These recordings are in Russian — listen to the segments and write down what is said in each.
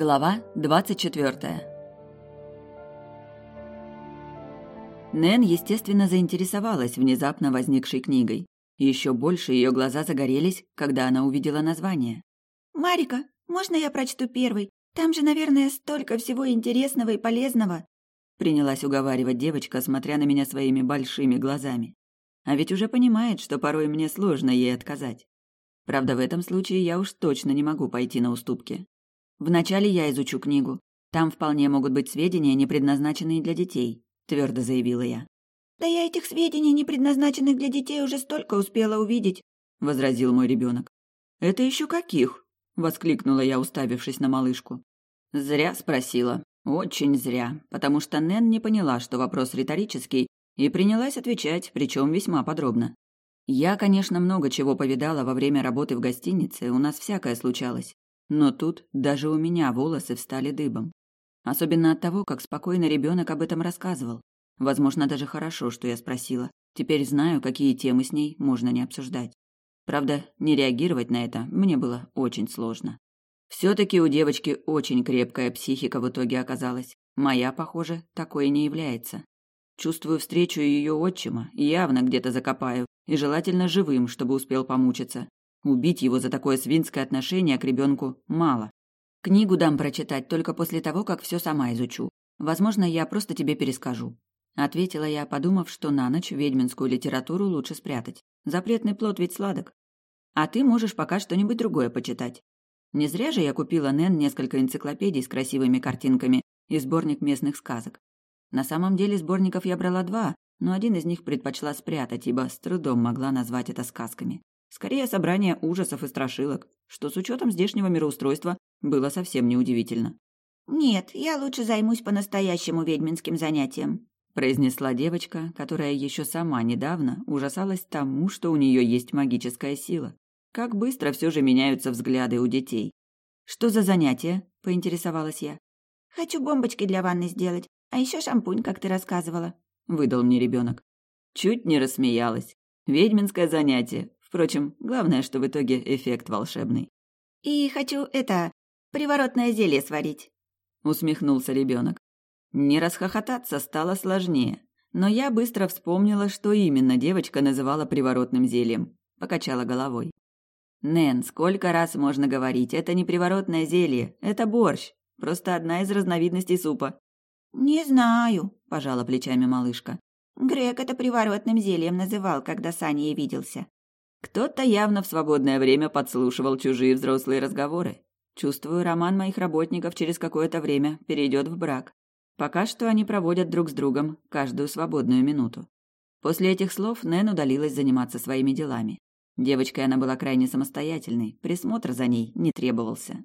Глава двадцать четвертая. Нэн, естественно, заинтересовалась внезапно возникшей книгой. Еще больше ее глаза загорелись, когда она увидела название. «Марика, можно я прочту первый? Там же, наверное, столько всего интересного и полезного!» Принялась уговаривать девочка, смотря на меня своими большими глазами. А ведь уже понимает, что порой мне сложно ей отказать. Правда, в этом случае я уж точно не могу пойти на уступки. Вначале я изучу книгу. Там вполне могут быть сведения, не предназначенные для детей, твердо заявила я. Да я этих сведений, не предназначенных для детей, уже столько успела увидеть, возразил мой ребенок. Это еще каких? воскликнула я, уставившись на малышку. Зря спросила. Очень зря, потому что Нэн не поняла, что вопрос риторический, и принялась отвечать, причем весьма подробно. Я, конечно, много чего повидала во время работы в гостинице, у нас всякое случалось. Но тут даже у меня волосы встали дыбом. Особенно от того, как спокойно ребенок об этом рассказывал. Возможно, даже хорошо, что я спросила. Теперь знаю, какие темы с ней можно не обсуждать. Правда, не реагировать на это мне было очень сложно. Все-таки у девочки очень крепкая психика в итоге оказалась. Моя, похоже, такой не является. Чувствую встречу ее отчима, явно где-то закопаю, и желательно живым, чтобы успел помучиться. Убить его за такое свинское отношение к ребенку мало. Книгу дам прочитать только после того, как все сама изучу. Возможно, я просто тебе перескажу. Ответила я, подумав, что на ночь ведьминскую литературу лучше спрятать. Запретный плод ведь сладок. А ты можешь пока что-нибудь другое почитать. Не зря же я купила Нэн несколько энциклопедий с красивыми картинками и сборник местных сказок. На самом деле сборников я брала два, но один из них предпочла спрятать, ибо с трудом могла назвать это сказками. Скорее, собрание ужасов и страшилок, что с учетом здешнего мироустройства было совсем неудивительно. «Нет, я лучше займусь по-настоящему ведьминским занятием», произнесла девочка, которая еще сама недавно ужасалась тому, что у нее есть магическая сила. Как быстро все же меняются взгляды у детей. «Что за занятие?» – поинтересовалась я. «Хочу бомбочки для ванны сделать, а еще шампунь, как ты рассказывала», – выдал мне ребенок. Чуть не рассмеялась. Ведьминское занятие. Впрочем, главное, что в итоге эффект волшебный. «И хочу это... приворотное зелье сварить», — усмехнулся ребенок. Не расхохотаться стало сложнее, но я быстро вспомнила, что именно девочка называла приворотным зельем. Покачала головой. «Нэн, сколько раз можно говорить, это не приворотное зелье, это борщ, просто одна из разновидностей супа». «Не знаю», – пожала плечами малышка. Грек это приворотным зельем называл, когда с Аней виделся. Кто-то явно в свободное время подслушивал чужие взрослые разговоры. Чувствую, роман моих работников через какое-то время перейдет в брак. Пока что они проводят друг с другом каждую свободную минуту. После этих слов Нэн удалилась заниматься своими делами. Девочкой она была крайне самостоятельной, присмотр за ней не требовался.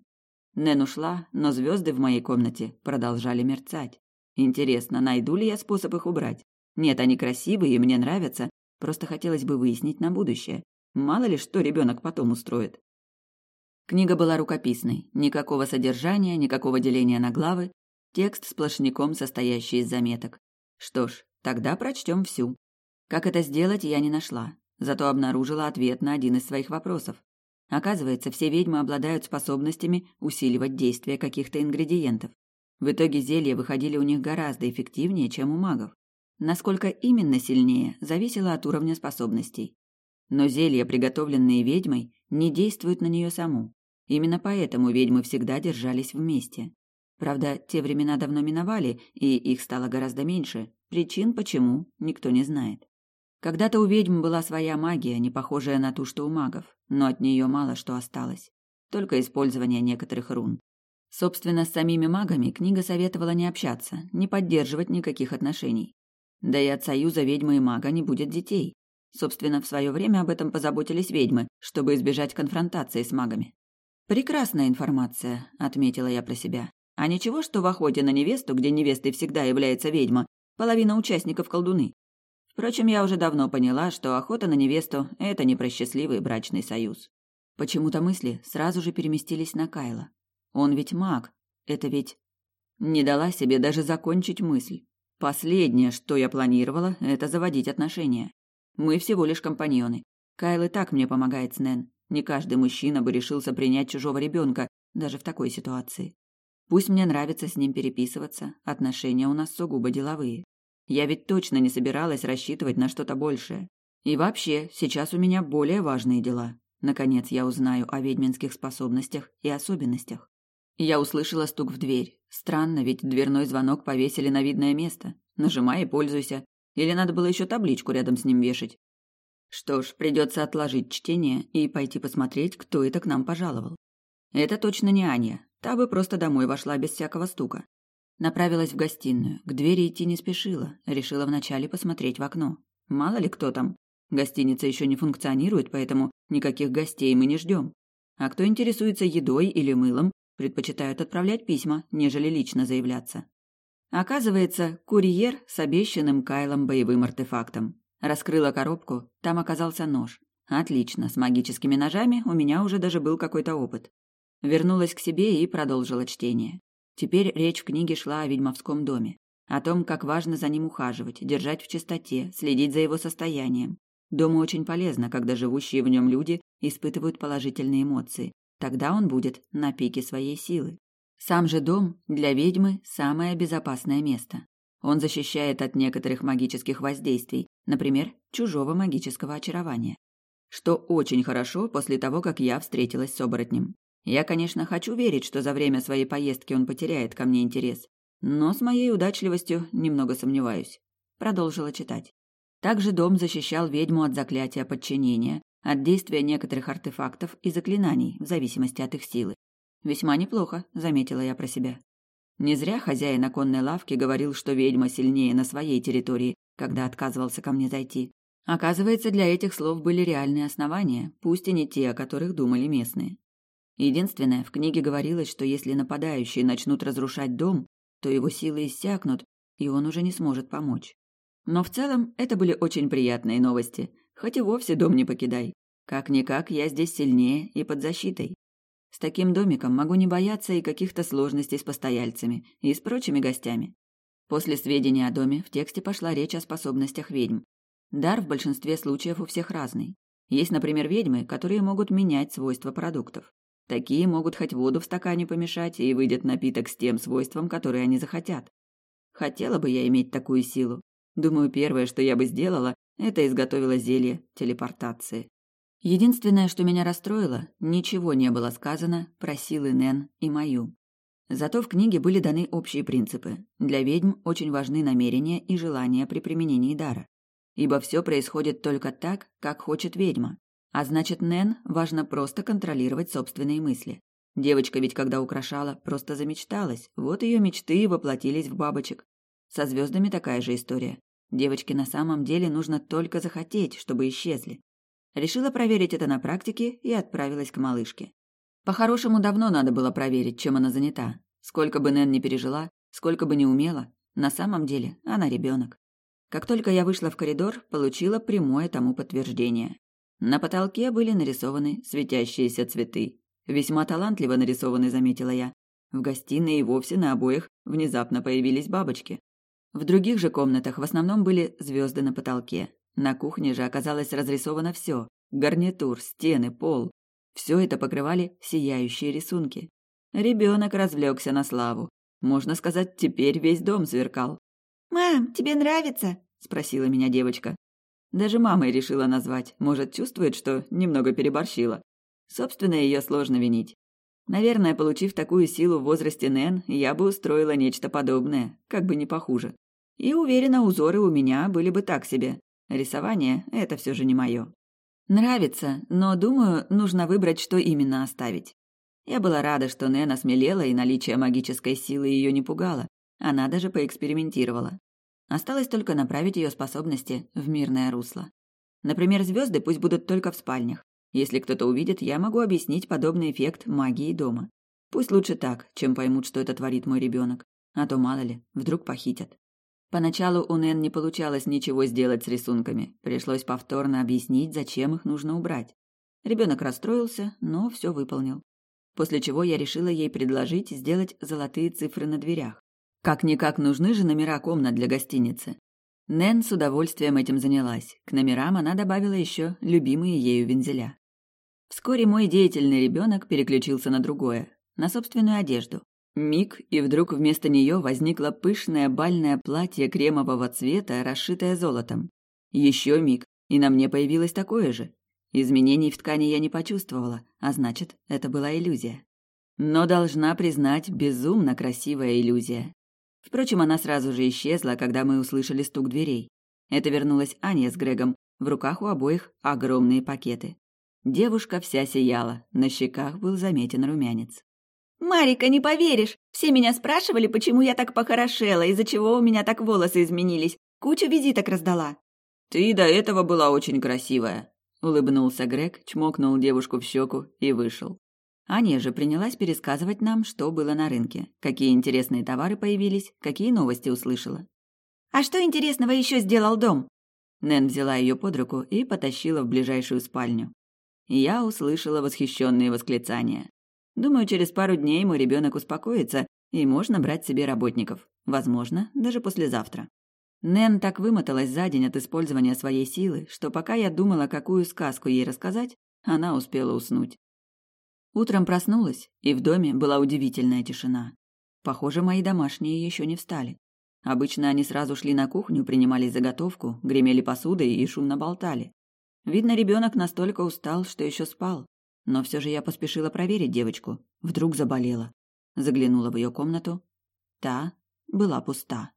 Нэн ушла, но звезды в моей комнате продолжали мерцать. Интересно, найду ли я способ их убрать? Нет, они красивые и мне нравятся, просто хотелось бы выяснить на будущее, Мало ли, что ребенок потом устроит. Книга была рукописной. Никакого содержания, никакого деления на главы. Текст сплошняком, состоящий из заметок. Что ж, тогда прочтем всю. Как это сделать, я не нашла. Зато обнаружила ответ на один из своих вопросов. Оказывается, все ведьмы обладают способностями усиливать действие каких-то ингредиентов. В итоге зелья выходили у них гораздо эффективнее, чем у магов. Насколько именно сильнее, зависело от уровня способностей. Но зелья, приготовленные ведьмой, не действуют на нее саму. Именно поэтому ведьмы всегда держались вместе. Правда, те времена давно миновали, и их стало гораздо меньше. Причин почему, никто не знает. Когда-то у ведьм была своя магия, не похожая на ту, что у магов, но от нее мало что осталось. Только использование некоторых рун. Собственно, с самими магами книга советовала не общаться, не поддерживать никаких отношений. Да и от союза ведьмы и мага не будет детей. Собственно, в свое время об этом позаботились ведьмы, чтобы избежать конфронтации с магами. «Прекрасная информация», — отметила я про себя. «А ничего, что в охоте на невесту, где невестой всегда является ведьма, половина участников колдуны. Впрочем, я уже давно поняла, что охота на невесту – это не про счастливый брачный союз. Почему-то мысли сразу же переместились на Кайла. Он ведь маг. Это ведь... Не дала себе даже закончить мысль. Последнее, что я планировала, это заводить отношения. Мы всего лишь компаньоны. Кайл и так мне помогает с Нэн. Не каждый мужчина бы решился принять чужого ребенка, даже в такой ситуации. Пусть мне нравится с ним переписываться, отношения у нас сугубо деловые. Я ведь точно не собиралась рассчитывать на что-то большее. И вообще, сейчас у меня более важные дела. Наконец я узнаю о ведьминских способностях и особенностях. Я услышала стук в дверь. Странно, ведь дверной звонок повесили на видное место. Нажимай и пользуйся. Или надо было еще табличку рядом с ним вешать. Что ж, придется отложить чтение и пойти посмотреть, кто это к нам пожаловал. Это точно не Аня. Та бы просто домой вошла без всякого стука. Направилась в гостиную. К двери идти не спешила. Решила вначале посмотреть в окно. Мало ли кто там. Гостиница еще не функционирует, поэтому никаких гостей мы не ждем. А кто интересуется едой или мылом, предпочитают отправлять письма, нежели лично заявляться. Оказывается, курьер с обещанным Кайлом боевым артефактом. Раскрыла коробку, там оказался нож. Отлично, с магическими ножами у меня уже даже был какой-то опыт. Вернулась к себе и продолжила чтение. Теперь речь в книге шла о ведьмовском доме, о том, как важно за ним ухаживать, держать в чистоте, следить за его состоянием. Дому очень полезно, когда живущие в нем люди испытывают положительные эмоции. Тогда он будет на пике своей силы. Сам же дом для ведьмы самое безопасное место. Он защищает от некоторых магических воздействий, например, чужого магического очарования. Что очень хорошо после того, как я встретилась с оборотнем. Я, конечно, хочу верить, что за время своей поездки он потеряет ко мне интерес, но с моей удачливостью немного сомневаюсь. Продолжила читать. Также дом защищал ведьму от заклятия подчинения, от действия некоторых артефактов и заклинаний, в зависимости от их силы. Весьма неплохо, заметила я про себя. Не зря хозяин оконной лавки говорил, что ведьма сильнее на своей территории, когда отказывался ко мне зайти. Оказывается, для этих слов были реальные основания, пусть и не те, о которых думали местные. Единственное, в книге говорилось, что если нападающие начнут разрушать дом, то его силы иссякнут, и он уже не сможет помочь. Но в целом это были очень приятные новости, хоть и вовсе дом не покидай. Как-никак я здесь сильнее и под защитой. С таким домиком могу не бояться и каких-то сложностей с постояльцами и с прочими гостями. После сведения о доме в тексте пошла речь о способностях ведьм. Дар в большинстве случаев у всех разный. Есть, например, ведьмы, которые могут менять свойства продуктов. Такие могут хоть воду в стакане помешать, и выйдет напиток с тем свойством, которое они захотят. Хотела бы я иметь такую силу. Думаю, первое, что я бы сделала, это изготовила зелье телепортации. Единственное, что меня расстроило, ничего не было сказано про силы Нэн и мою. Зато в книге были даны общие принципы. Для ведьм очень важны намерения и желания при применении дара. Ибо все происходит только так, как хочет ведьма. А значит, Нэн важно просто контролировать собственные мысли. Девочка ведь когда украшала, просто замечталась. Вот ее мечты воплотились в бабочек. Со звездами такая же история. Девочке на самом деле нужно только захотеть, чтобы исчезли. Решила проверить это на практике и отправилась к малышке. По-хорошему, давно надо было проверить, чем она занята. Сколько бы Нэн не пережила, сколько бы не умела, на самом деле она ребенок. Как только я вышла в коридор, получила прямое тому подтверждение. На потолке были нарисованы светящиеся цветы. Весьма талантливо нарисованы, заметила я. В гостиной и вовсе на обоих внезапно появились бабочки. В других же комнатах в основном были звезды на потолке. На кухне же оказалось разрисовано все: гарнитур, стены, пол. Все это покрывали сияющие рисунки. Ребенок развлекся на славу. Можно сказать, теперь весь дом сверкал. «Мам, тебе нравится?» – спросила меня девочка. Даже мамой решила назвать. Может, чувствует, что немного переборщила. Собственно, ее сложно винить. Наверное, получив такую силу в возрасте Нэн, я бы устроила нечто подобное, как бы не похуже. И уверена, узоры у меня были бы так себе. Рисование – это все же не мое. Нравится, но, думаю, нужно выбрать, что именно оставить. Я была рада, что Нэн осмелела, и наличие магической силы ее не пугало. Она даже поэкспериментировала. Осталось только направить ее способности в мирное русло. Например, звезды пусть будут только в спальнях. Если кто-то увидит, я могу объяснить подобный эффект магии дома. Пусть лучше так, чем поймут, что это творит мой ребенок. А то, мало ли, вдруг похитят. Поначалу у Нэн не получалось ничего сделать с рисунками. Пришлось повторно объяснить, зачем их нужно убрать. Ребенок расстроился, но все выполнил. После чего я решила ей предложить сделать золотые цифры на дверях. Как-никак нужны же номера комнат для гостиницы. Нэн с удовольствием этим занялась. К номерам она добавила еще любимые ею вензеля. Вскоре мой деятельный ребенок переключился на другое, на собственную одежду. Миг, и вдруг вместо нее возникло пышное бальное платье кремового цвета, расшитое золотом. Еще миг, и на мне появилось такое же. Изменений в ткани я не почувствовала, а значит, это была иллюзия. Но должна признать, безумно красивая иллюзия. Впрочем, она сразу же исчезла, когда мы услышали стук дверей. Это вернулась Аня с Грегом, в руках у обоих огромные пакеты. Девушка вся сияла, на щеках был заметен румянец. «Марика, не поверишь! Все меня спрашивали, почему я так похорошела, из-за чего у меня так волосы изменились. Кучу визиток раздала». «Ты до этого была очень красивая», — улыбнулся Грег, чмокнул девушку в щеку и вышел. Аня же принялась пересказывать нам, что было на рынке, какие интересные товары появились, какие новости услышала. «А что интересного еще сделал дом?» Нэн взяла ее под руку и потащила в ближайшую спальню. Я услышала восхищенные восклицания. Думаю, через пару дней мой ребенок успокоится, и можно брать себе работников. Возможно, даже послезавтра. Нэн так вымоталась за день от использования своей силы, что пока я думала, какую сказку ей рассказать, она успела уснуть. Утром проснулась, и в доме была удивительная тишина. Похоже, мои домашние еще не встали. Обычно они сразу шли на кухню, принимались заготовку, гремели посудой и шумно болтали. Видно, ребенок настолько устал, что еще спал. Но все же я поспешила проверить девочку. Вдруг заболела. Заглянула в ее комнату. Та была пуста.